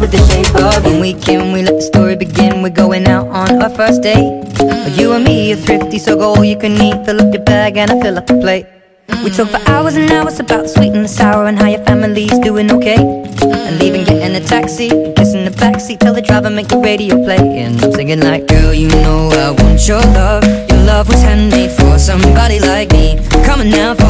love with the shape of. When we can, we let the story begin. We're going out on our first date. You and me are thrifty, so go all you can eat. Fill up your bag and I fill up the plate. We talk for hours and hours about the sweet and the sour and how your family's doing okay. And leaving, getting a taxi, kissing the backseat, tell the driver make the radio play. And I'm singing like, girl, you know I want your love. Your love was handmade for somebody like me. Come on now, follow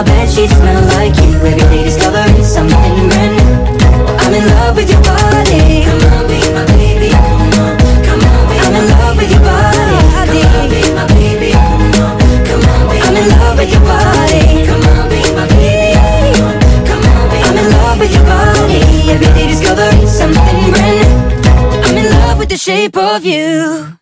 my bed sheets smell like you. Every day discovering something brand new. I'm in love with your body. Come on, be my baby. Come on, come on, be I'm in love with your body. Come on, be my baby. Come on, come on, be I'm in love with your body. Come on, be my baby. Come on, come be I'm in love with your body. Every day discovering something brand new. I'm in love with the shape of you.